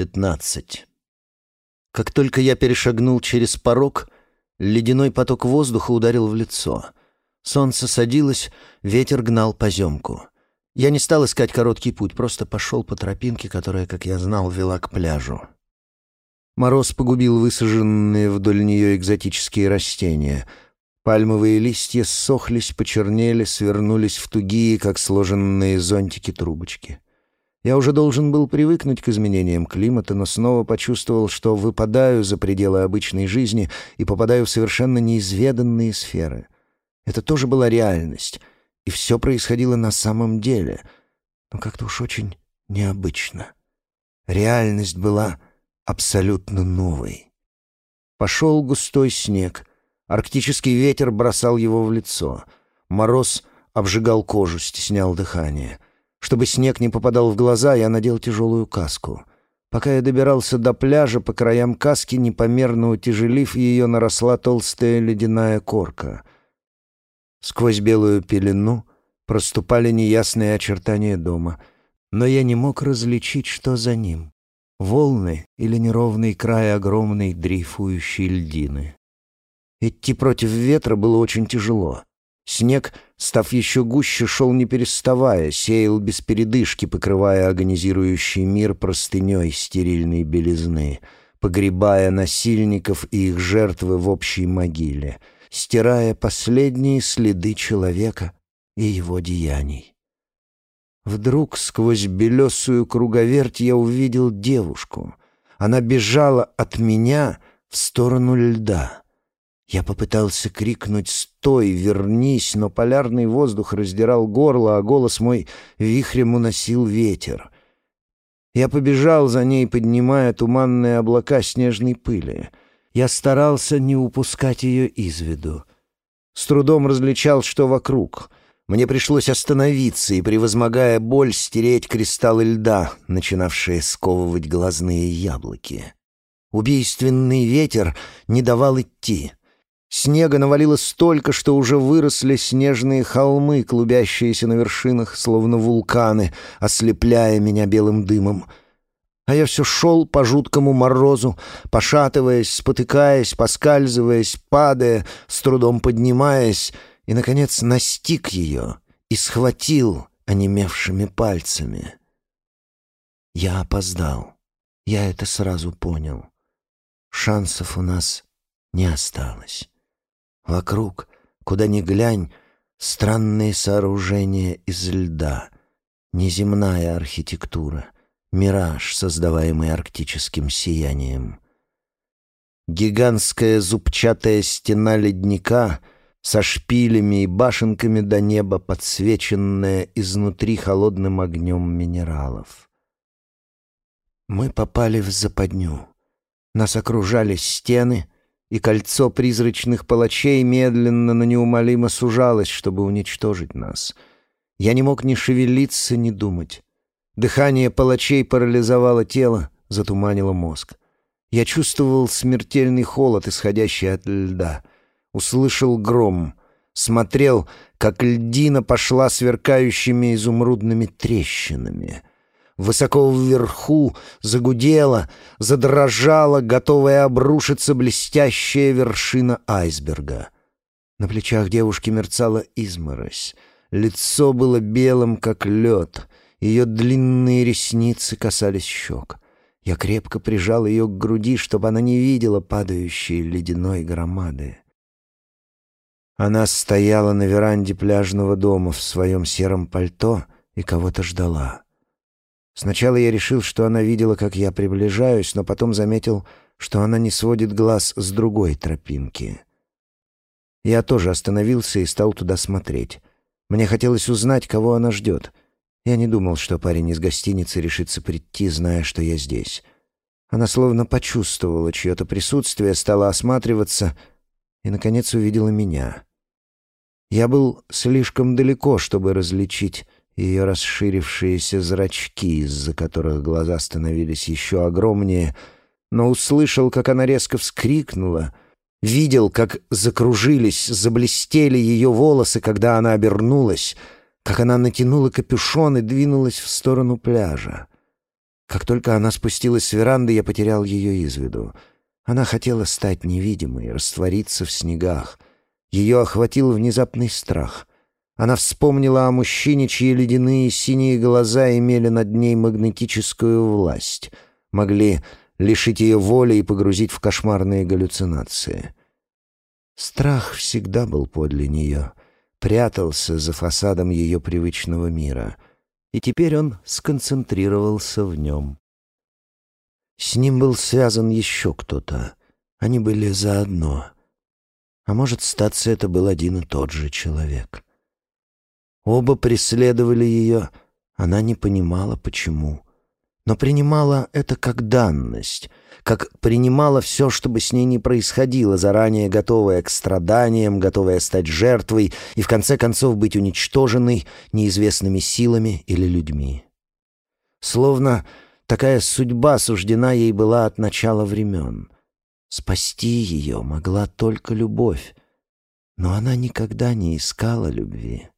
Пятнадцать. Как только я перешагнул через порог, ледяной поток воздуха ударил в лицо. Солнце садилось, ветер гнал поземку. Я не стал искать короткий путь, просто пошел по тропинке, которая, как я знал, вела к пляжу. Мороз погубил высаженные вдоль нее экзотические растения. Пальмовые листья ссохлись, почернели, свернулись в тугие, как сложенные зонтики трубочки. Я уже должен был привыкнуть к изменениям климата, но снова почувствовал, что выпадаю за пределы обычной жизни и попадаю в совершенно неизведанные сферы. Это тоже была реальность, и все происходило на самом деле, но как-то уж очень необычно. Реальность была абсолютно новой. Пошел густой снег, арктический ветер бросал его в лицо, мороз обжигал кожу, стеснял дыхание — чтобы снег не попадал в глаза, я надел тяжелую каску. Пока я добирался до пляжа, по краям каски, непомерно утяжелив ее, наросла толстая ледяная корка. Сквозь белую пелену проступали неясные очертания дома, но я не мог различить, что за ним — волны или неровный край огромной дрейфующей льдины. Идти против ветра было очень тяжело — Снег, став еще гуще, шел не переставая, сеял без передышки, покрывая агонизирующий мир простыней стерильной белизны, погребая насильников и их жертвы в общей могиле, стирая последние следы человека и его деяний. Вдруг сквозь белесую круговерть я увидел девушку. Она бежала от меня в сторону льда — я попытался крикнуть «Стой! Вернись!», но полярный воздух раздирал горло, а голос мой вихрем уносил ветер. Я побежал за ней, поднимая туманные облака снежной пыли. Я старался не упускать ее из виду. С трудом различал, что вокруг. Мне пришлось остановиться и, превозмогая боль, стереть кристаллы льда, начинавшие сковывать глазные яблоки. Убийственный ветер не давал идти — Снега навалилось столько, что уже выросли снежные холмы, клубящиеся на вершинах, словно вулканы, ослепляя меня белым дымом. А я все шел по жуткому морозу, пошатываясь, спотыкаясь, поскальзываясь, падая, с трудом поднимаясь, и, наконец, настиг ее и схватил онемевшими пальцами. Я опоздал. Я это сразу понял. Шансов у нас не осталось. Вокруг, куда ни глянь, странные сооружения из льда, неземная архитектура, мираж, создаваемый арктическим сиянием. Гигантская зубчатая стена ледника со шпилями и башенками до неба, подсвеченная изнутри холодным огнем минералов. Мы попали в западню. Нас окружали стены — и кольцо призрачных палачей медленно, но неумолимо сужалось, чтобы уничтожить нас. Я не мог ни шевелиться, ни думать. Дыхание палачей парализовало тело, затуманило мозг. Я чувствовал смертельный холод, исходящий от льда. Услышал гром. Смотрел, как льдина пошла сверкающими изумрудными трещинами — Высоко вверху загудела, задрожала, готовая обрушиться блестящая вершина айсберга. На плечах девушки мерцала изморозь. Лицо было белым, как лед. Ее длинные ресницы касались щек. Я крепко прижал ее к груди, чтобы она не видела падающей ледяной громады. Она стояла на веранде пляжного дома в своем сером пальто и кого-то ждала. Сначала я решил, что она видела, как я приближаюсь, но потом заметил, что она не сводит глаз с другой тропинки. Я тоже остановился и стал туда смотреть. Мне хотелось узнать, кого она ждет. Я не думал, что парень из гостиницы решится прийти, зная, что я здесь. Она словно почувствовала чье-то присутствие, стала осматриваться и, наконец, увидела меня. Я был слишком далеко, чтобы различить ее расширившиеся зрачки, из-за которых глаза становились еще огромнее, но услышал, как она резко вскрикнула, видел, как закружились, заблестели ее волосы, когда она обернулась, как она натянула капюшон и двинулась в сторону пляжа. Как только она спустилась с веранды, я потерял ее из виду. Она хотела стать невидимой, раствориться в снегах. Ее охватил внезапный страх. Она вспомнила о мужчине, чьи ледяные синие глаза имели над ней магнетическую власть, могли лишить ее воли и погрузить в кошмарные галлюцинации. Страх всегда был подле нее, прятался за фасадом ее привычного мира, и теперь он сконцентрировался в нем. С ним был связан еще кто-то. Они были заодно. А может, статься это был один и тот же человек. Оба преследовали ее, она не понимала, почему но принимала это как данность, как принимала все, что бы с ней ни происходило, заранее готовая к страданиям, готовая стать жертвой и в конце концов быть уничтоженной неизвестными силами или людьми. Словно такая судьба суждена ей была от начала времен. Спасти ее могла только любовь, но она никогда не искала любви.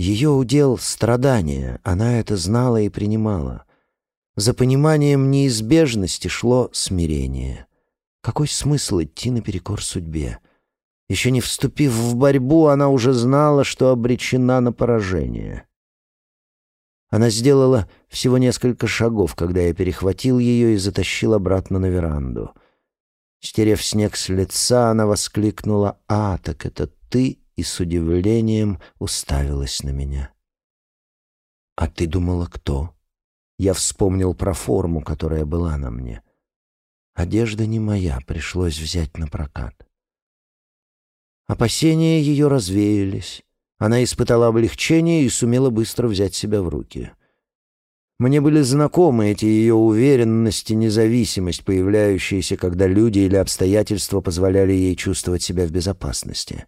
Ее удел — страдания, она это знала и принимала — за пониманием неизбежности шло смирение. Какой смысл идти наперекор судьбе? Еще не вступив в борьбу, она уже знала, что обречена на поражение. Она сделала всего несколько шагов, когда я перехватил ее и затащил обратно на веранду. Стерев снег с лица, она воскликнула «А, так это ты!» И с удивлением уставилась на меня. «А ты думала, кто?» Я вспомнил про форму, которая была на мне. Одежда не моя, пришлось взять на прокат. Опасения ее развеялись. Она испытала облегчение и сумела быстро взять себя в руки. Мне были знакомы эти ее уверенность и независимость, появляющиеся, когда люди или обстоятельства позволяли ей чувствовать себя в безопасности.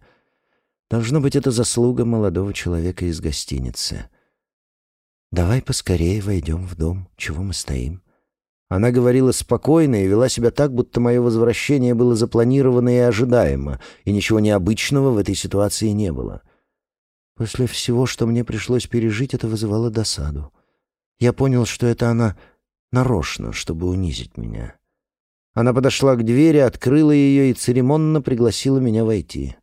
Должно быть, это заслуга молодого человека из гостиницы. «Давай поскорее войдем в дом. Чего мы стоим?» Она говорила спокойно и вела себя так, будто мое возвращение было запланировано и ожидаемо, и ничего необычного в этой ситуации не было. После всего, что мне пришлось пережить, это вызывало досаду. Я понял, что это она нарочно, чтобы унизить меня. Она подошла к двери, открыла ее и церемонно пригласила меня войти.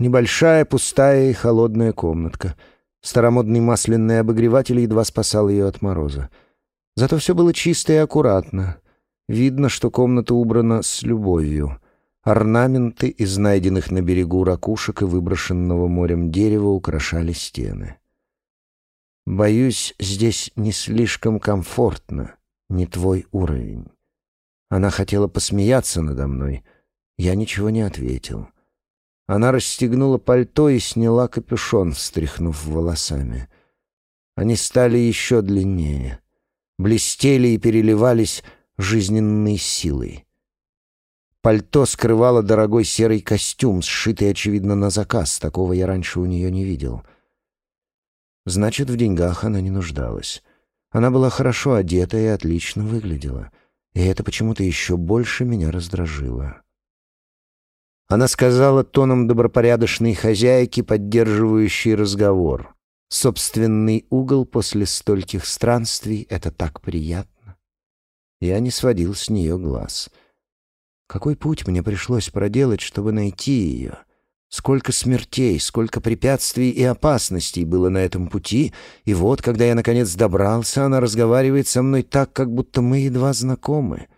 Небольшая, пустая и холодная комнатка — Старомодный масляный обогреватель едва спасал ее от мороза. Зато все было чисто и аккуратно. Видно, что комната убрана с любовью. Орнаменты из найденных на берегу ракушек и выброшенного морем дерева украшали стены. «Боюсь, здесь не слишком комфортно, не твой уровень». Она хотела посмеяться надо мной. Я ничего не ответил. — она расстегнула пальто и сняла капюшон, встряхнув волосами. Они стали еще длиннее, блестели и переливались жизненной силой. Пальто скрывало дорогой серый костюм, сшитый, очевидно, на заказ. Такого я раньше у нее не видел. Значит, в деньгах она не нуждалась. Она была хорошо одета и отлично выглядела. И это почему-то еще больше меня раздражило. Она сказала тоном добропорядочной хозяйки, поддерживающей разговор. «Собственный угол после стольких странствий — это так приятно». Я не сводил с нее глаз. Какой путь мне пришлось проделать, чтобы найти ее? Сколько смертей, сколько препятствий и опасностей было на этом пути, и вот, когда я наконец добрался, она разговаривает со мной так, как будто мы едва знакомы.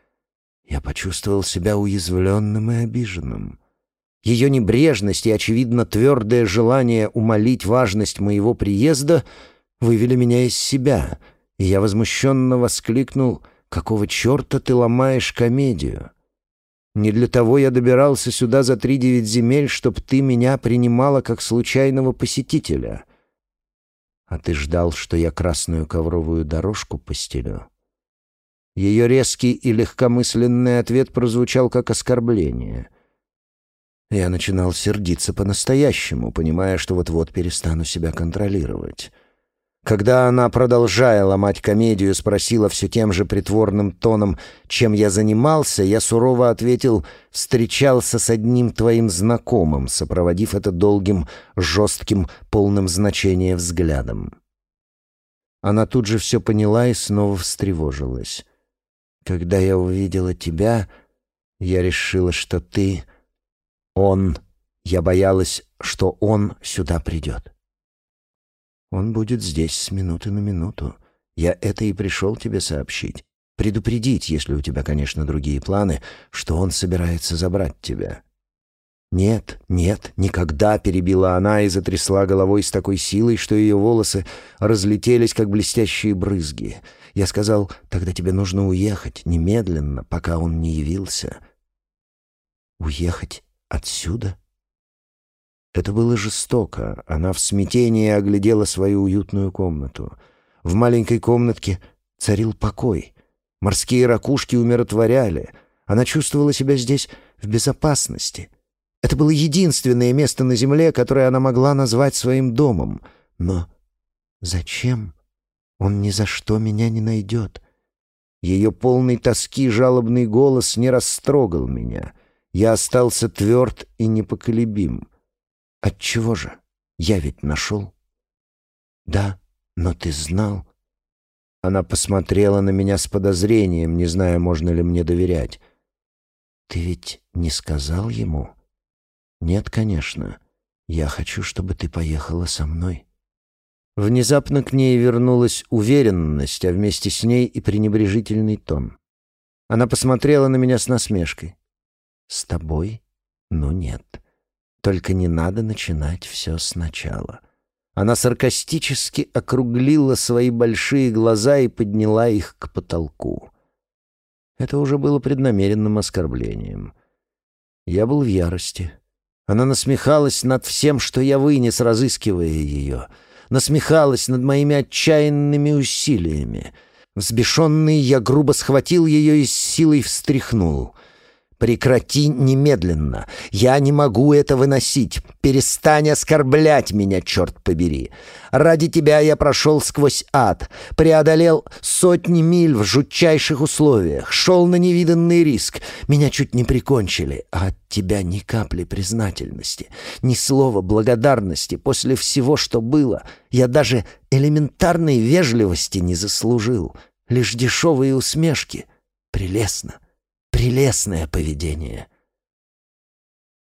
Я почувствовал себя уязвленным и обиженным. Ее небрежность и, очевидно, твердое желание умолить важность моего приезда вывели меня из себя, и я возмущенно воскликнул «Какого черта ты ломаешь комедию?» Не для того я добирался сюда за три девять земель, чтоб ты меня принимала как случайного посетителя. А ты ждал, что я красную ковровую дорожку постелю?» Ее резкий и легкомысленный ответ прозвучал как оскорбление. Я начинал сердиться по-настоящему, понимая, что вот-вот перестану себя контролировать. Когда она, продолжая ломать комедию, спросила все тем же притворным тоном, чем я занимался, я сурово ответил «встречался с одним твоим знакомым», сопроводив это долгим, жестким, полным значения взглядом. Она тут же все поняла и снова встревожилась. «Когда я увидела тебя, я решила, что ты... Он... Я боялась, что он сюда придет. Он будет здесь с минуты на минуту. Я это и пришел тебе сообщить. Предупредить, если у тебя, конечно, другие планы, что он собирается забрать тебя. «Нет, нет, никогда!» — перебила она и затрясла головой с такой силой, что ее волосы разлетелись, как блестящие брызги. Я сказал, «Тогда тебе нужно уехать, немедленно, пока он не явился». «Уехать отсюда?» Это было жестоко. Она в смятении оглядела свою уютную комнату. В маленькой комнатке царил покой. Морские ракушки умиротворяли. Она чувствовала себя здесь в безопасности — это было единственное место на земле, которое она могла назвать своим домом. Но зачем? Он ни за что меня не найдет. Ее полный тоски жалобный голос не растрогал меня. Я остался тверд и непоколебим. Отчего же? Я ведь нашел. Да, но ты знал. Она посмотрела на меня с подозрением, не зная, можно ли мне доверять. Ты ведь не сказал ему? — «Нет, конечно. Я хочу, чтобы ты поехала со мной». Внезапно к ней вернулась уверенность, а вместе с ней и пренебрежительный тон. Она посмотрела на меня с насмешкой. «С тобой? Ну нет. Только не надо начинать все сначала». Она саркастически округлила свои большие глаза и подняла их к потолку. Это уже было преднамеренным оскорблением. Я был в ярости. Она насмехалась над всем, что я вынес, разыскивая ее. Насмехалась над моими отчаянными усилиями. Взбешенный, я грубо схватил ее и с силой встряхнул. Прекрати немедленно. Я не могу это выносить. Перестань оскорблять меня, черт побери. Ради тебя я прошел сквозь ад, преодолел сотни миль в жутчайших условиях, шел на невиданный риск. Меня чуть не прикончили, а от тебя ни капли признательности, ни слова благодарности после всего, что было. Я даже элементарной вежливости не заслужил. Лишь дешевые усмешки. Прелестно. Прелестное поведение.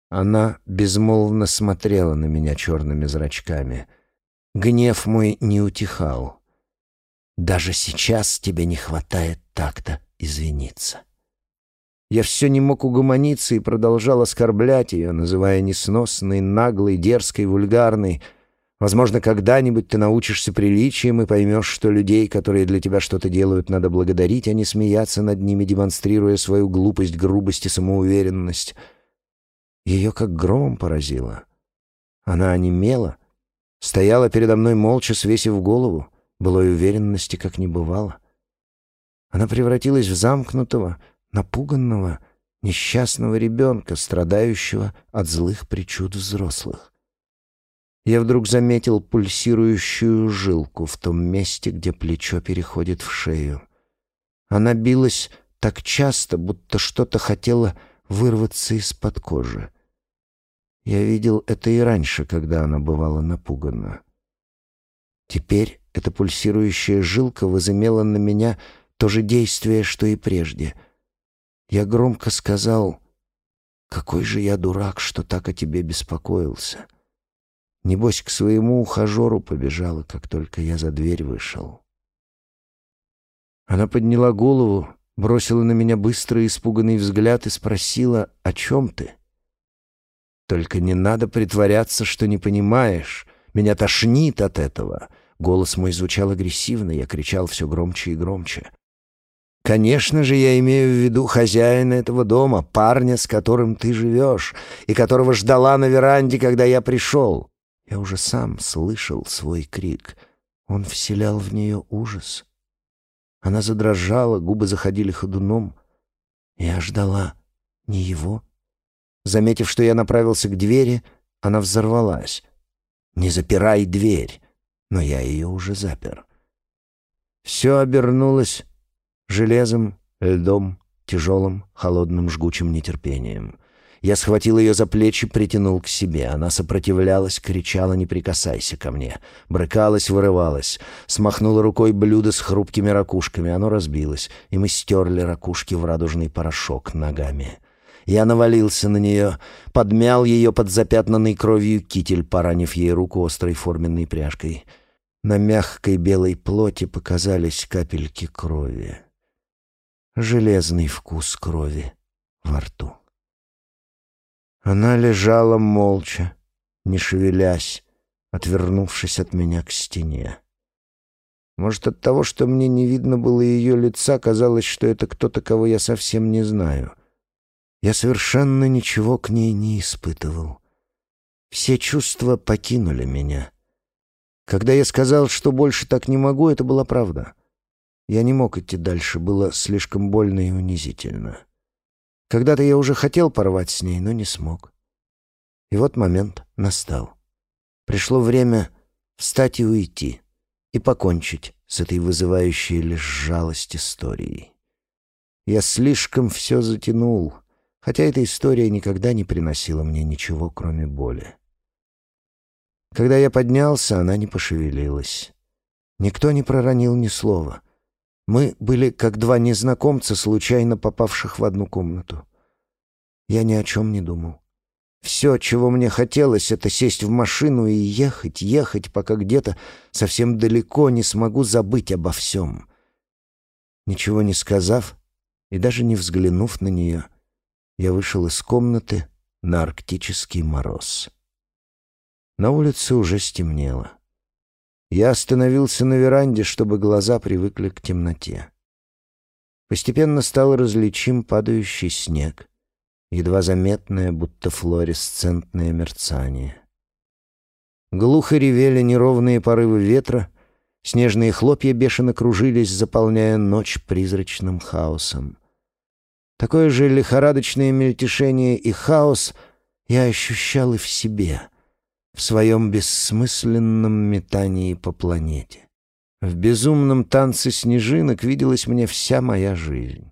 Она безмолвно смотрела на меня черными зрачками. Гнев мой не утихал. Даже сейчас тебе не хватает такта извиниться. Я все не мог угомониться и продолжал оскорблять ее, называя несносной, наглой, дерзкой, вульгарной — Возможно, когда-нибудь ты научишься приличиям и поймешь, что людей, которые для тебя что-то делают, надо благодарить, а не смеяться над ними, демонстрируя свою глупость, грубость и самоуверенность. Ее как громом поразило. Она онемела, стояла передо мной молча, свесив голову, былой уверенности как не бывало. Она превратилась в замкнутого, напуганного, несчастного ребенка, страдающего от злых причуд взрослых я вдруг заметил пульсирующую жилку в том месте, где плечо переходит в шею. Она билась так часто, будто что-то хотело вырваться из-под кожи. Я видел это и раньше, когда она бывала напугана. Теперь эта пульсирующая жилка возымела на меня то же действие, что и прежде. Я громко сказал, «Какой же я дурак, что так о тебе беспокоился». Небось, к своему ухажеру побежала, как только я за дверь вышел. Она подняла голову, бросила на меня быстрый испуганный взгляд и спросила, «О чем ты?» «Только не надо притворяться, что не понимаешь. Меня тошнит от этого». Голос мой звучал агрессивно, я кричал все громче и громче. «Конечно же, я имею в виду хозяина этого дома, парня, с которым ты живешь, и которого ждала на веранде, когда я пришел. Я уже сам слышал свой крик. Он вселял в нее ужас. Она задрожала, губы заходили ходуном. Я ждала не его. Заметив, что я направился к двери, она взорвалась. «Не запирай дверь!» Но я ее уже запер. Все обернулось железом, льдом, тяжелым, холодным, жгучим нетерпением. Я схватил ее за плечи, притянул к себе. Она сопротивлялась, кричала «Не прикасайся ко мне!» Брыкалась, вырывалась. Смахнула рукой блюдо с хрупкими ракушками. Оно разбилось, и мы стерли ракушки в радужный порошок ногами. Я навалился на нее, подмял ее под запятнанный кровью китель, поранив ей руку острой форменной пряжкой. На мягкой белой плоти показались капельки крови. Железный вкус крови во рту. Она лежала молча, не шевелясь, отвернувшись от меня к стене. Может, от того, что мне не видно было ее лица, казалось, что это кто-то, кого я совсем не знаю. Я совершенно ничего к ней не испытывал. Все чувства покинули меня. Когда я сказал, что больше так не могу, это была правда. Я не мог идти дальше, было слишком больно и унизительно. Когда-то я уже хотел порвать с ней, но не смог. И вот момент настал. Пришло время встать и уйти, и покончить с этой вызывающей лишь жалость историей. Я слишком все затянул, хотя эта история никогда не приносила мне ничего, кроме боли. Когда я поднялся, она не пошевелилась. Никто не проронил ни слова — мы были как два незнакомца, случайно попавших в одну комнату. Я ни о чем не думал. Все, чего мне хотелось, это сесть в машину и ехать, ехать, пока где-то совсем далеко не смогу забыть обо всем. Ничего не сказав и даже не взглянув на нее, я вышел из комнаты на арктический мороз. На улице уже стемнело. Я остановился на веранде, чтобы глаза привыкли к темноте. Постепенно стал различим падающий снег, едва заметное, будто флуоресцентное мерцание. Глухо ревели неровные порывы ветра, снежные хлопья бешено кружились, заполняя ночь призрачным хаосом. Такое же лихорадочное мельтешение и хаос я ощущал и в себе — в своем бессмысленном метании по планете. В безумном танце снежинок виделась мне вся моя жизнь.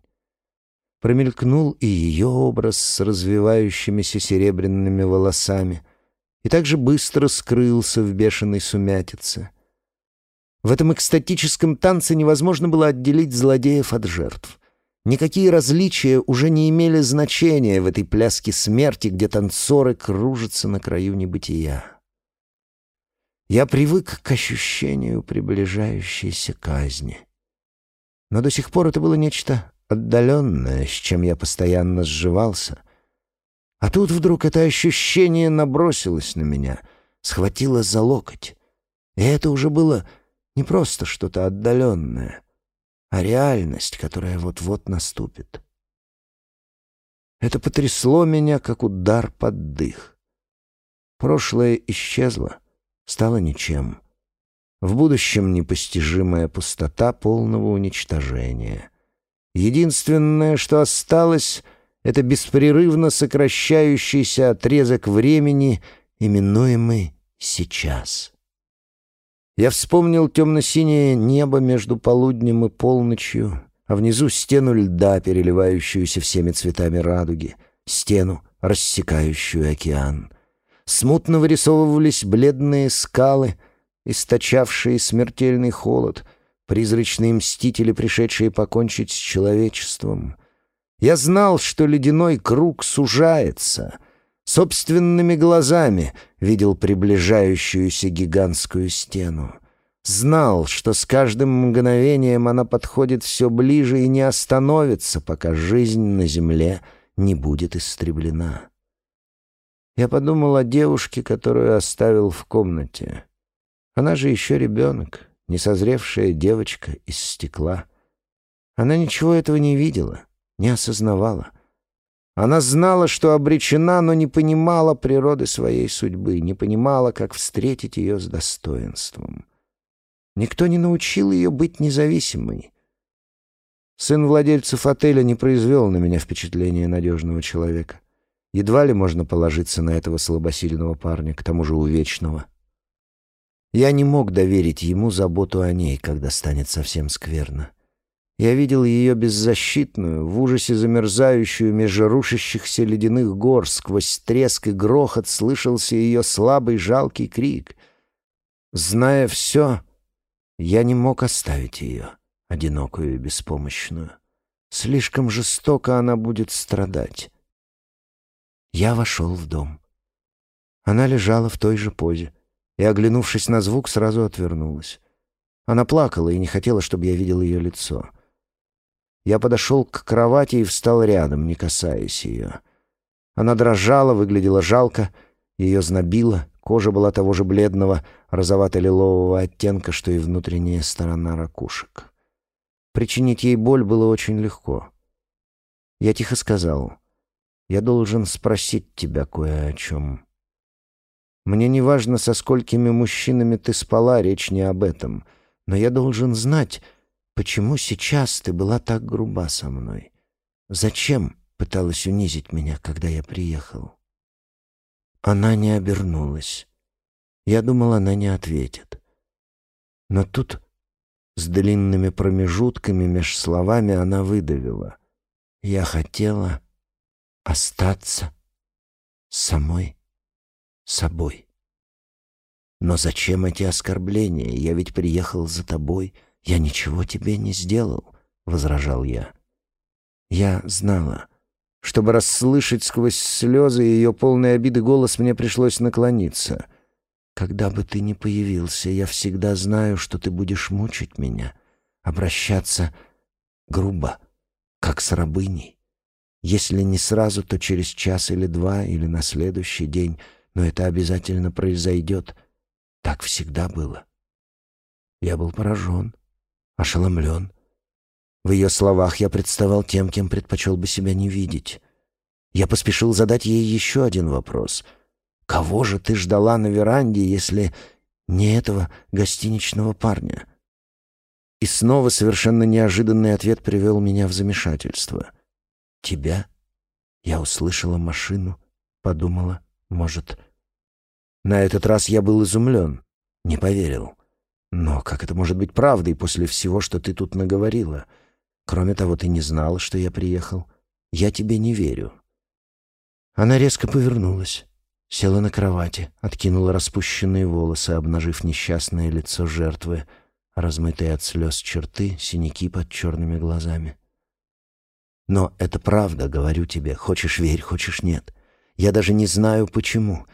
Промелькнул и ее образ с развивающимися серебряными волосами и также быстро скрылся в бешеной сумятице. В этом экстатическом танце невозможно было отделить злодеев от жертв — Никакие различия уже не имели значения в этой пляске смерти, где танцоры кружатся на краю небытия. Я привык к ощущению приближающейся казни. Но до сих пор это было нечто отдаленное, с чем я постоянно сживался. А тут вдруг это ощущение набросилось на меня, схватило за локоть. И это уже было не просто что-то отдаленное — а реальность, которая вот-вот наступит. Это потрясло меня, как удар под дых. Прошлое исчезло, стало ничем. В будущем непостижимая пустота полного уничтожения. Единственное, что осталось, это беспрерывно сокращающийся отрезок времени, именуемый «сейчас». Я вспомнил темно-синее небо между полуднем и полночью, а внизу стену льда, переливающуюся всеми цветами радуги, стену, рассекающую океан. Смутно вырисовывались бледные скалы, источавшие смертельный холод, призрачные мстители, пришедшие покончить с человечеством. Я знал, что ледяной круг сужается — Собственными глазами видел приближающуюся гигантскую стену. Знал, что с каждым мгновением она подходит все ближе и не остановится, пока жизнь на земле не будет истреблена. Я подумал о девушке, которую оставил в комнате. Она же еще ребенок, несозревшая девочка из стекла. Она ничего этого не видела, не осознавала. Она знала, что обречена, но не понимала природы своей судьбы, не понимала, как встретить ее с достоинством. Никто не научил ее быть независимой. Сын владельцев отеля не произвел на меня впечатления надежного человека. Едва ли можно положиться на этого слабосильного парня, к тому же увечного. Я не мог доверить ему заботу о ней, когда станет совсем скверно. Я видел ее беззащитную, в ужасе замерзающую меж рушащихся ледяных гор, сквозь треск и грохот слышался ее слабый жалкий крик. Зная все, я не мог оставить ее, одинокую и беспомощную. Слишком жестоко она будет страдать. Я вошел в дом. Она лежала в той же позе и, оглянувшись на звук, сразу отвернулась. Она плакала и не хотела, чтобы я видел ее лицо. Я подошел к кровати и встал рядом, не касаясь ее. Она дрожала, выглядела жалко, ее знобило, кожа была того же бледного, розовато-лилового оттенка, что и внутренняя сторона ракушек. Причинить ей боль было очень легко. Я тихо сказал, «Я должен спросить тебя кое о чем. Мне не важно, со сколькими мужчинами ты спала, речь не об этом, но я должен знать, Почему сейчас ты была так груба со мной? Зачем пыталась унизить меня, когда я приехал?» Она не обернулась. Я думал, она не ответит. Но тут с длинными промежутками меж словами она выдавила. «Я хотела остаться самой собой». «Но зачем эти оскорбления? Я ведь приехал за тобой». «Я ничего тебе не сделал», — возражал я. Я знала. Чтобы расслышать сквозь слезы ее полные обиды голос, мне пришлось наклониться. «Когда бы ты ни появился, я всегда знаю, что ты будешь мучить меня, обращаться грубо, как с рабыней. Если не сразу, то через час или два, или на следующий день, но это обязательно произойдет. Так всегда было». Я был поражен ошеломлен. В ее словах я представал тем, кем предпочел бы себя не видеть. Я поспешил задать ей еще один вопрос. «Кого же ты ждала на веранде, если не этого гостиничного парня?» И снова совершенно неожиданный ответ привел меня в замешательство. «Тебя?» Я услышала машину, подумала, может... На этот раз я был изумлен, не поверил. Но как это может быть правдой после всего, что ты тут наговорила? Кроме того, ты не знала, что я приехал. Я тебе не верю». Она резко повернулась, села на кровати, откинула распущенные волосы, обнажив несчастное лицо жертвы, размытые от слез черты, синяки под черными глазами. «Но это правда, говорю тебе. Хочешь — верь, хочешь — нет. Я даже не знаю, почему.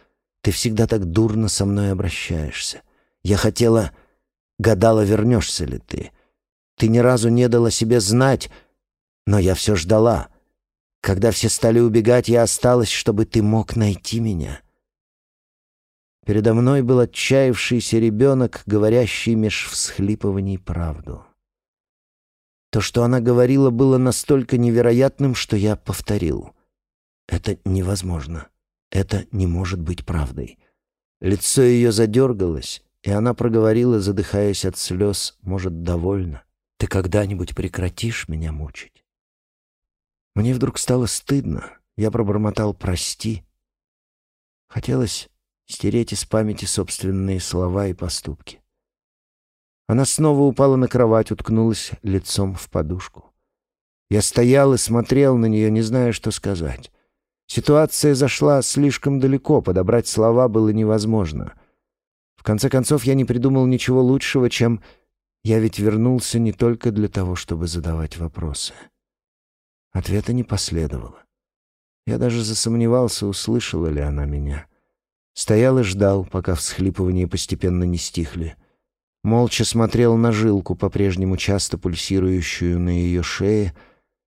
Ты всегда так дурно со мной обращаешься. Я хотела...» гадала, вернешься ли ты. Ты ни разу не дала себе знать, но я все ждала. Когда все стали убегать, я осталась, чтобы ты мог найти меня. Передо мной был отчаявшийся ребенок, говорящий меж всхлипываний правду. То, что она говорила, было настолько невероятным, что я повторил. Это невозможно. Это не может быть правдой. Лицо ее задергалось, и она проговорила, задыхаясь от слез, «Может, довольно? Ты когда-нибудь прекратишь меня мучить?» Мне вдруг стало стыдно. Я пробормотал «прости». Хотелось стереть из памяти собственные слова и поступки. Она снова упала на кровать, уткнулась лицом в подушку. Я стоял и смотрел на нее, не зная, что сказать. Ситуация зашла слишком далеко, подобрать слова было невозможно — в конце концов, я не придумал ничего лучшего, чем «я ведь вернулся не только для того, чтобы задавать вопросы». Ответа не последовало. Я даже засомневался, услышала ли она меня. Стоял и ждал, пока всхлипывания постепенно не стихли. Молча смотрел на жилку, по-прежнему часто пульсирующую на ее шее,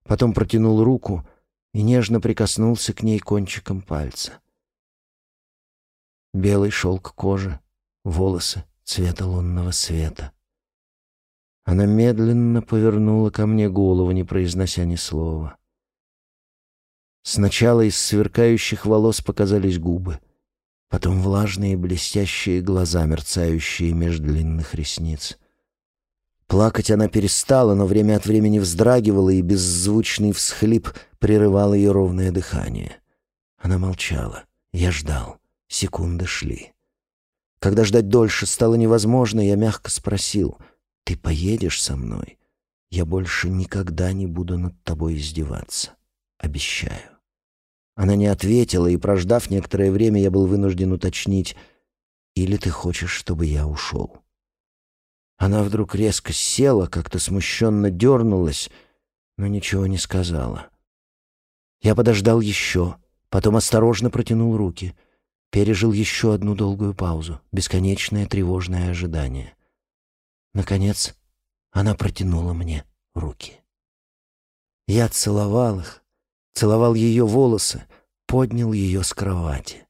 потом протянул руку и нежно прикоснулся к ней кончиком пальца. Белый шелк кожи, волосы цвета лунного света. Она медленно повернула ко мне голову, не произнося ни слова. Сначала из сверкающих волос показались губы, потом влажные блестящие глаза, мерцающие меж длинных ресниц. Плакать она перестала, но время от времени вздрагивала, и беззвучный всхлип прерывал ее ровное дыхание. Она молчала. Я ждал. Секунды шли. Когда ждать дольше стало невозможно, я мягко спросил, «Ты поедешь со мной?» Я больше никогда не буду над тобой издеваться. Обещаю. Она не ответила, и, прождав некоторое время, я был вынужден уточнить, «Или ты хочешь, чтобы я ушел?» Она вдруг резко села, как-то смущенно дернулась, но ничего не сказала. Я подождал еще, потом осторожно протянул руки, пережил еще одну долгую паузу, бесконечное тревожное ожидание. Наконец, она протянула мне руки. Я целовал их, целовал ее волосы, поднял ее с кровати.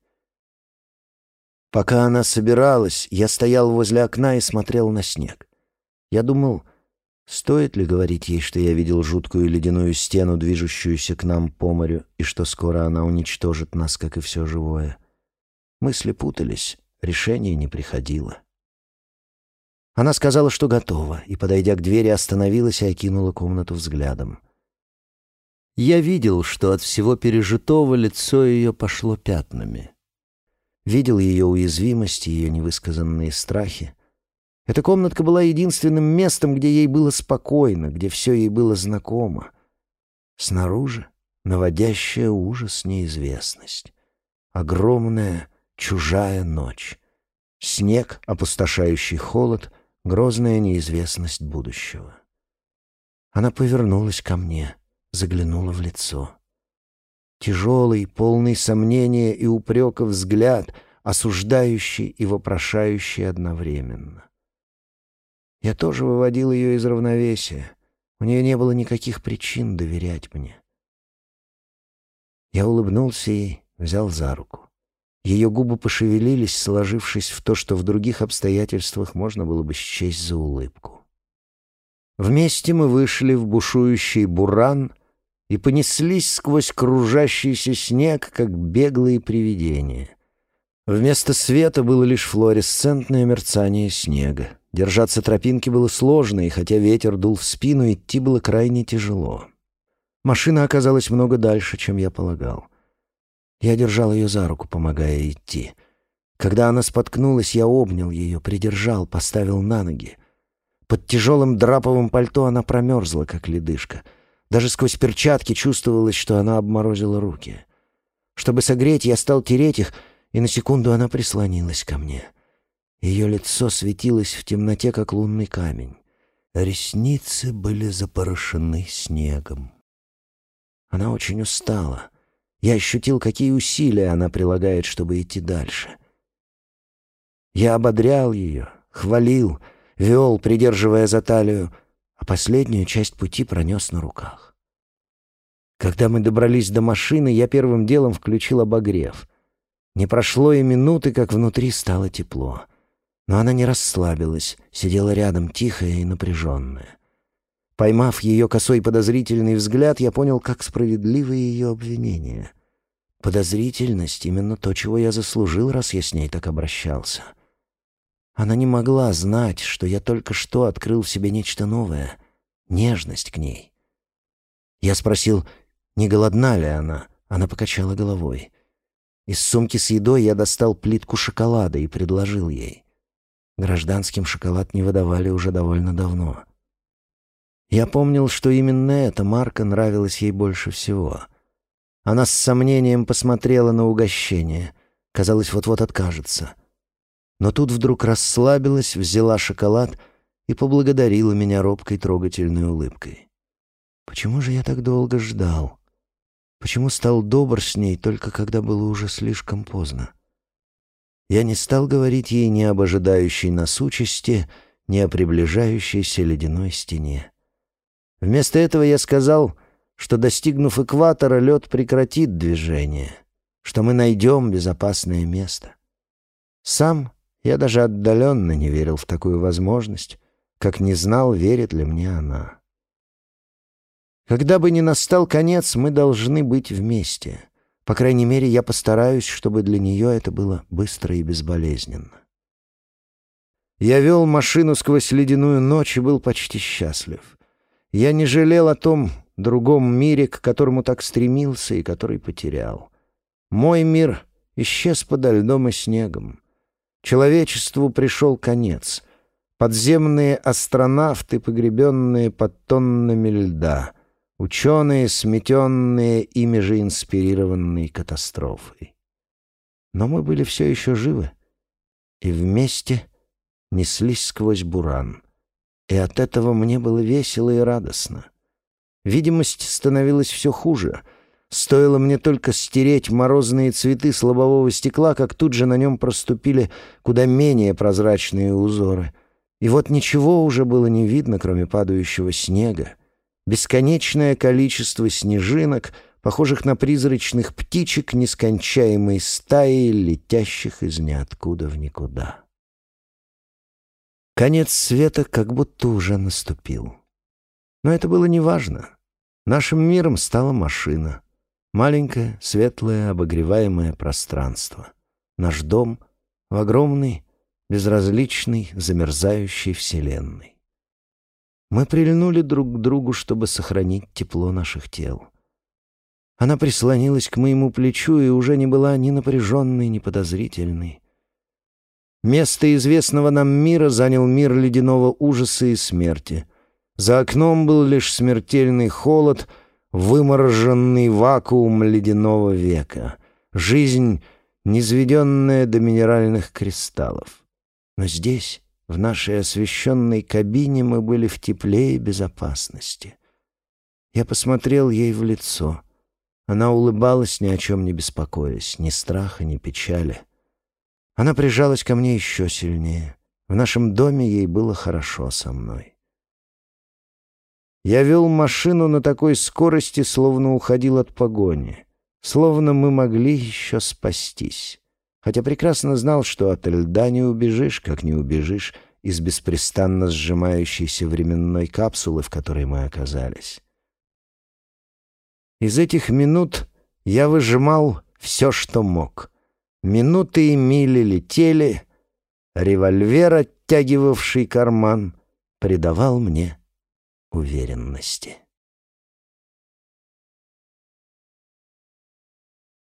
Пока она собиралась, я стоял возле окна и смотрел на снег. Я думал, стоит ли говорить ей, что я видел жуткую ледяную стену, движущуюся к нам по морю, и что скоро она уничтожит нас, как и все живое. Мысли путались, решение не приходило. Она сказала, что готова, и, подойдя к двери, остановилась и окинула комнату взглядом. Я видел, что от всего пережитого лицо ее пошло пятнами. Видел ее уязвимость, ее невысказанные страхи. Эта комнатка была единственным местом, где ей было спокойно, где все ей было знакомо. Снаружи наводящая ужас неизвестность. Огромная чужая ночь. Снег, опустошающий холод, грозная неизвестность будущего. Она повернулась ко мне — заглянула в лицо. Тяжелый, полный сомнения и упрека взгляд, осуждающий и вопрошающий одновременно. Я тоже выводил ее из равновесия. У нее не было никаких причин доверять мне. Я улыбнулся ей, взял за руку. Ее губы пошевелились, сложившись в то, что в других обстоятельствах можно было бы счесть за улыбку. Вместе мы вышли в бушующий буран — и понеслись сквозь кружащийся снег, как беглые привидения. Вместо света было лишь флуоресцентное мерцание снега. Держаться тропинки было сложно, и хотя ветер дул в спину, идти было крайне тяжело. Машина оказалась много дальше, чем я полагал. Я держал ее за руку, помогая идти. Когда она споткнулась, я обнял ее, придержал, поставил на ноги. Под тяжелым драповым пальто она промерзла, как ледышка — даже сквозь перчатки чувствовалось, что она обморозила руки. Чтобы согреть, я стал тереть их, и на секунду она прислонилась ко мне. Ее лицо светилось в темноте, как лунный камень. Ресницы были запорошены снегом. Она очень устала. Я ощутил, какие усилия она прилагает, чтобы идти дальше. Я ободрял ее, хвалил, вел, придерживая за талию, а последнюю часть пути пронес на руках. Когда мы добрались до машины, я первым делом включил обогрев. Не прошло и минуты, как внутри стало тепло. Но она не расслабилась, сидела рядом, тихая и напряженная. Поймав ее косой подозрительный взгляд, я понял, как справедливы ее обвинения. Подозрительность — именно то, чего я заслужил, раз я с ней так обращался. Она не могла знать, что я только что открыл в себе нечто новое — нежность к ней. Я спросил, не голодна ли она. Она покачала головой. Из сумки с едой я достал плитку шоколада и предложил ей. Гражданским шоколад не выдавали уже довольно давно. Я помнил, что именно эта марка нравилась ей больше всего. Она с сомнением посмотрела на угощение. Казалось, вот-вот откажется — но тут вдруг расслабилась, взяла шоколад и поблагодарила меня робкой трогательной улыбкой. Почему же я так долго ждал? Почему стал добр с ней только когда было уже слишком поздно? Я не стал говорить ей ни об ожидающей нас участи, ни о приближающейся ледяной стене. Вместо этого я сказал, что, достигнув экватора, лед прекратит движение, что мы найдем безопасное место. Сам я даже отдаленно не верил в такую возможность, как не знал, верит ли мне она. Когда бы ни настал конец, мы должны быть вместе. По крайней мере, я постараюсь, чтобы для нее это было быстро и безболезненно. Я вел машину сквозь ледяную ночь и был почти счастлив. Я не жалел о том другом мире, к которому так стремился и который потерял. Мой мир исчез подо льдом и снегом. Человечеству пришел конец. подземные астронавты, погребенные под тоннами льда, ученые, сметенные ими же инспирированной катастрофой. Но мы были все еще живы, и вместе неслись сквозь буран. И от этого мне было весело и радостно. Видимость становилась все хуже. Стоило мне только стереть морозные цветы с лобового стекла, как тут же на нем проступили куда менее прозрачные узоры. И вот ничего уже было не видно, кроме падающего снега. Бесконечное количество снежинок — похожих на призрачных птичек нескончаемой стаи, летящих из ниоткуда в никуда. Конец света как будто уже наступил. Но это было неважно. Нашим миром стала машина. Маленькое, светлое, обогреваемое пространство. Наш дом в огромной, безразличной, замерзающей вселенной. Мы прильнули друг к другу, чтобы сохранить тепло наших тел. Она прислонилась к моему плечу и уже не была ни напряженной, ни подозрительной. Место известного нам мира занял мир ледяного ужаса и смерти. За окном был лишь смертельный холод, вымороженный вакуум ледяного века. Жизнь, низведенная до минеральных кристаллов. Но здесь, в нашей освещенной кабине, мы были в тепле и безопасности. Я посмотрел ей в лицо — она улыбалась, ни о чем не беспокоясь, ни страха, ни печали. Она прижалась ко мне еще сильнее. В нашем доме ей было хорошо со мной. Я вел машину на такой скорости, словно уходил от погони. Словно мы могли еще спастись. Хотя прекрасно знал, что от льда не убежишь, как не убежишь из беспрестанно сжимающейся временной капсулы, в которой мы оказались. Из этих минут я выжимал все, что мог. Минуты и мили летели, револьвер, оттягивавший карман, придавал мне уверенности.